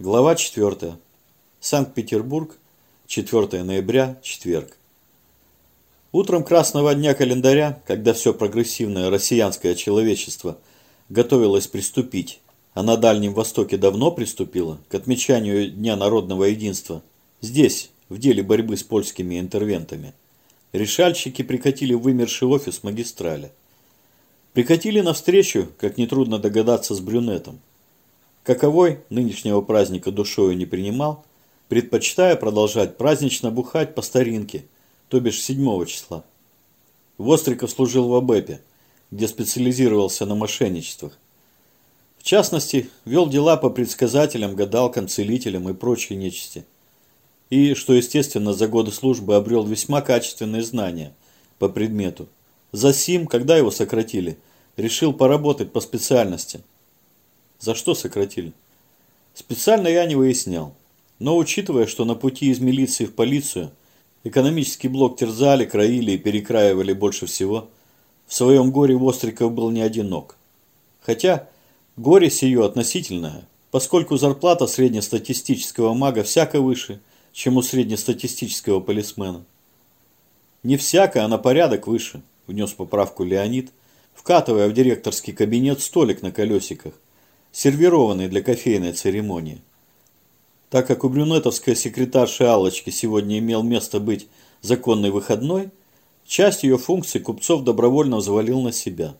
Глава 4. Санкт-Петербург, 4 ноября, четверг. Утром красного дня календаря, когда все прогрессивное россиянское человечество готовилось приступить, а на Дальнем Востоке давно приступило к отмечанию Дня народного единства, здесь, в деле борьбы с польскими интервентами, решальщики прикатили вымерший офис магистрали. Прикатили навстречу, как нетрудно догадаться, с брюнетом. Каковой нынешнего праздника душою не принимал, предпочитая продолжать празднично бухать по старинке, то бишь 7 числа. Востриков служил в АБЭПе, где специализировался на мошенничествах. В частности, вел дела по предсказателям, гадалкам, целителям и прочей нечисти. И, что естественно, за годы службы обрел весьма качественные знания по предмету. За сим, когда его сократили, решил поработать по специальности – за что сократили? Специально я не выяснял. Но учитывая, что на пути из милиции в полицию экономический блок терзали, краили и перекраивали больше всего, в своем горе Востриков был не одинок. Хотя горе сие относительное, поскольку зарплата среднестатистического мага всяко выше, чем у среднестатистического полисмена. Не всяко, а на порядок выше, внес поправку Леонид, вкатывая в директорский кабинет столик на колесиках, сервированный для кофейной церемонии. Так как у брюнетовской секретарши Аллочки сегодня имел место быть законный выходной, часть ее функций Купцов добровольно взвалил на себя.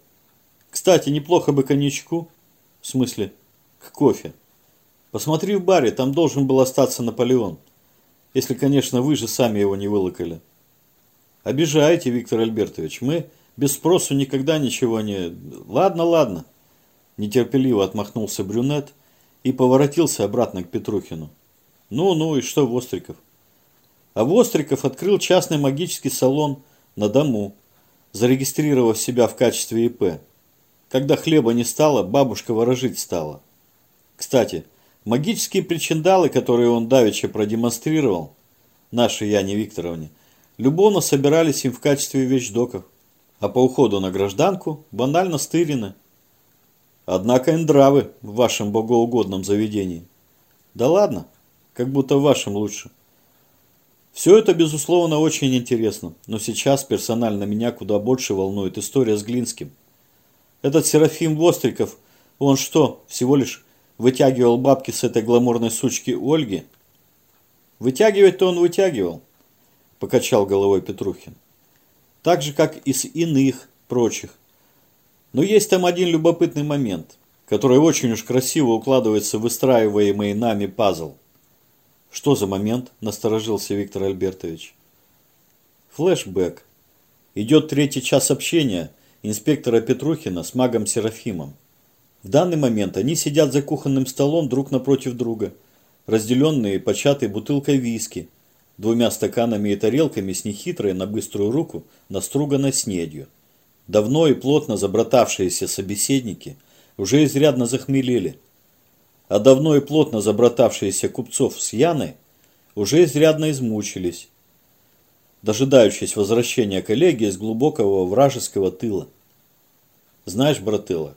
Кстати, неплохо бы коньячку, в смысле, к кофе. Посмотри в баре, там должен был остаться Наполеон. Если, конечно, вы же сами его не вылокали. Обижаете, Виктор Альбертович, мы без спросу никогда ничего не... Ладно, ладно. Нетерпеливо отмахнулся брюнет и поворотился обратно к Петрухину. Ну-ну, и что Востриков? А Востриков открыл частный магический салон на дому, зарегистрировав себя в качестве ИП. Когда хлеба не стало, бабушка ворожить стала. Кстати, магические причиндалы, которые он давеча продемонстрировал, нашей Яне Викторовне, любовно собирались им в качестве вещдоков, а по уходу на гражданку банально стырены. Однако нравы в вашем богоугодном заведении. Да ладно, как будто в вашем лучше. Все это, безусловно, очень интересно, но сейчас персонально меня куда больше волнует история с Глинским. Этот Серафим Востриков, он что, всего лишь вытягивал бабки с этой гламурной сучки Ольги? Вытягивать-то он вытягивал, покачал головой Петрухин. Так же, как и с иных прочих. Но есть там один любопытный момент, который очень уж красиво укладывается в выстраиваемый нами пазл. Что за момент? Насторожился Виктор Альбертович. Флэшбэк. Идет третий час общения инспектора Петрухина с магом Серафимом. В данный момент они сидят за кухонным столом друг напротив друга, разделенные початой бутылкой виски, двумя стаканами и тарелками с нехитрой на быструю руку наструганной снедью. Давно и плотно забратавшиеся собеседники уже изрядно захмелели, а давно и плотно забратавшиеся купцов с Яной уже изрядно измучились, дожидающись возвращения коллеги из глубокого вражеского тыла. Знаешь, братыла,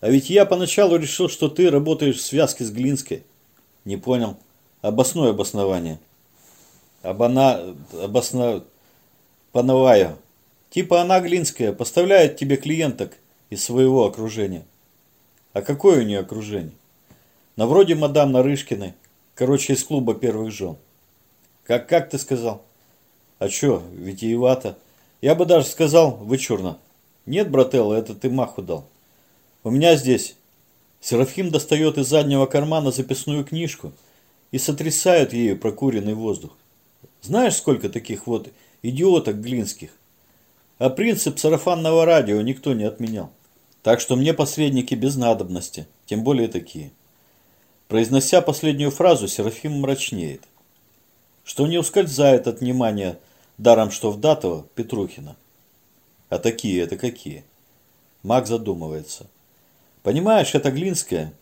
а ведь я поначалу решил, что ты работаешь в связке с Глинской. Не понял. Обоснуй обоснование. Обона... Обосно... Пановая. Типа она глинская, поставляет тебе клиенток из своего окружения. А какое у нее окружение? На вроде мадам Нарышкиной, короче, из клуба первых жен. Как, как ты сказал? А чё, витиевато. Я бы даже сказал, вычурно. Нет, брателло, это ты маху дал. У меня здесь. Серафим достает из заднего кармана записную книжку и сотрясает ею прокуренный воздух. Знаешь, сколько таких вот идиоток глинских? А принцип сарафанного радио никто не отменял. Так что мне посредники без надобности, тем более такие. Произнося последнюю фразу, Серафим мрачнеет. Что не ускользает от внимания даром что в Датова Петрухина. А такие это какие? Маг задумывается. Понимаешь, это Глинская.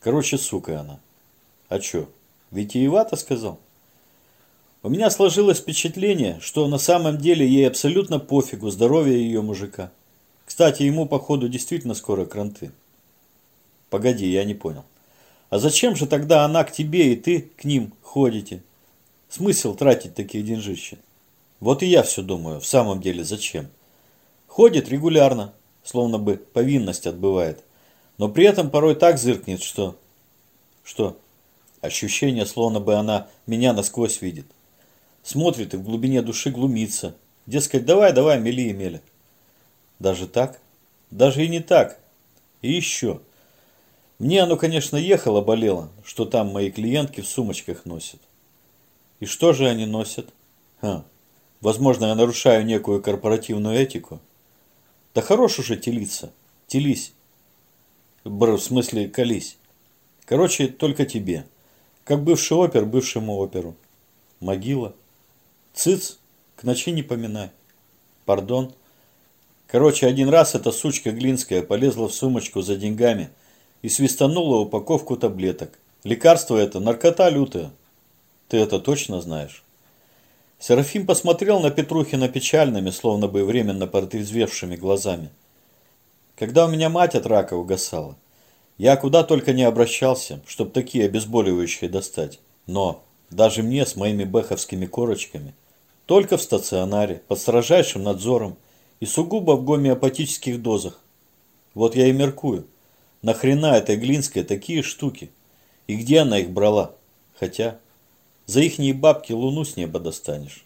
Короче, сука она. А чё, витиевато сказал? У меня сложилось впечатление, что на самом деле ей абсолютно пофигу здоровье ее мужика. Кстати, ему, походу, действительно скоро кранты. Погоди, я не понял. А зачем же тогда она к тебе и ты к ним ходите? Смысл тратить такие деньжища? Вот и я все думаю, в самом деле зачем? Ходит регулярно, словно бы повинность отбывает. Но при этом порой так зыркнет, что... Что? Ощущение, словно бы она меня насквозь видит. Смотрит и в глубине души глумится. Дескать, давай, давай, мели мели. Даже так? Даже и не так. И еще. Мне оно, конечно, ехало, болело, что там мои клиентки в сумочках носят. И что же они носят? Ха. Возможно, я нарушаю некую корпоративную этику. Да хорош уже телиться. Телись. Бр, в смысле, колись. Короче, только тебе. Как бывший опер бывшему оперу. Могила. Цыц, к ночи не поминай. Пардон. Короче, один раз эта сучка Глинская полезла в сумочку за деньгами и свистанула упаковку таблеток. Лекарство это наркота лютая. Ты это точно знаешь? Серафим посмотрел на Петрухина печальными, словно бы временно протрезвевшими глазами. Когда у меня мать от рака угасала, я куда только не обращался, чтобы такие обезболивающие достать. Но даже мне с моими бэховскими корочками, только в стационаре, под строжайшим надзором и сугубо в гомеопатических дозах. Вот я и меркую. Нахрена этой Глинской такие штуки? И где она их брала? Хотя... За ихние бабки луну с неба достанешь.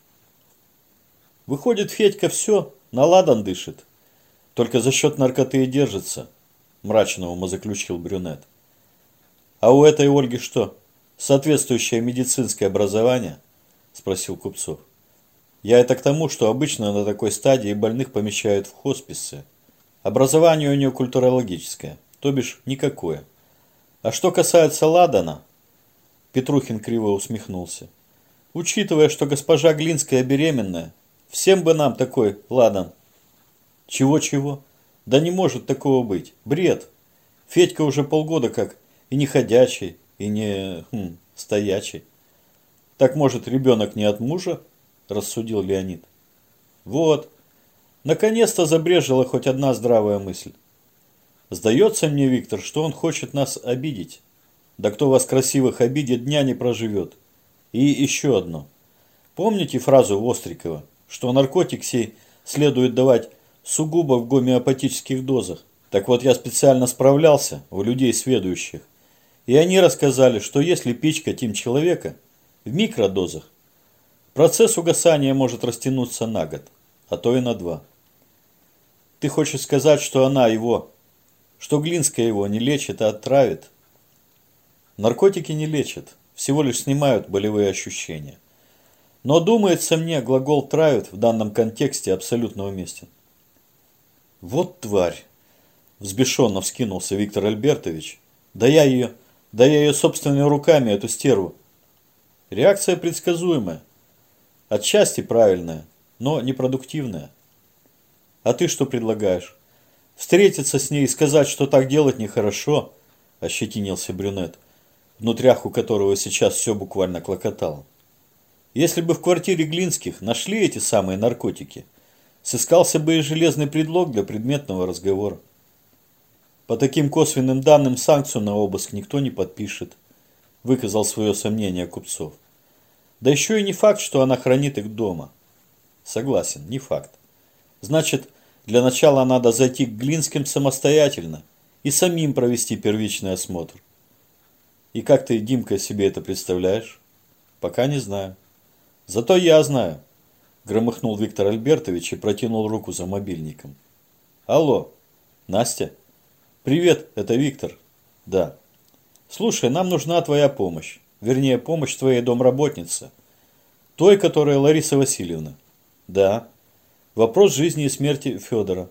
Выходит, Федька все, на ладан дышит. Только за счет наркоты и держится, мрачно умозаключил брюнет. А у этой Ольги что, соответствующее медицинское образование? Спросил Купцов. Я это к тому, что обычно на такой стадии больных помещают в хосписы. Образование у нее культурологическое, то бишь никакое. А что касается Ладана, Петрухин криво усмехнулся. Учитывая, что госпожа Глинская беременная, всем бы нам такой ладан. Чего-чего? Да не может такого быть. Бред. Федька уже полгода как и не ходячий, и не хм, стоячий. Так может ребенок не от мужа? Рассудил Леонид. Вот. Наконец-то забрежила хоть одна здравая мысль. Сдается мне, Виктор, что он хочет нас обидеть. Да кто вас красивых обидит, дня не проживет. И еще одно. Помните фразу Вострикова, что наркотик сей следует давать сугубо в гомеопатических дозах? Так вот я специально справлялся у людей сведущих. И они рассказали, что если пичкать им человека в микродозах, процесс угасания может растянуться на год, а то и на два. Ты хочешь сказать, что она его, что Глинская его не лечит, а отравит – Наркотики не лечат, всего лишь снимают болевые ощущения. Но, думается мне, глагол «травит» в данном контексте абсолютно уместен. «Вот тварь!» – взбешенно вскинулся Виктор Альбертович. «Да я ее, да я ее собственными руками, эту стерву!» Реакция предсказуемая. Отчасти правильная, но непродуктивная. А ты что предлагаешь? Встретиться с ней и сказать, что так делать нехорошо, ощетинился брюнет внутрях у которого сейчас все буквально клокотало. Если бы в квартире Глинских нашли эти самые наркотики, сыскался бы и железный предлог для предметного разговора. По таким косвенным данным санкцию на обыск никто не подпишет, выказал свое сомнение Купцов. Да еще и не факт, что она хранит их дома. Согласен, не факт. Значит, для начала надо зайти к Глинским самостоятельно и самим провести первичный осмотр. И как ты, Димка, себе это представляешь? Пока не знаю. Зато я знаю. Громыхнул Виктор Альбертович и протянул руку за мобильником. Алло, Настя? Привет, это Виктор. Да. Слушай, нам нужна твоя помощь. Вернее, помощь твоей домработницы. Той, которая Лариса Васильевна. Да. Вопрос жизни и смерти Федора.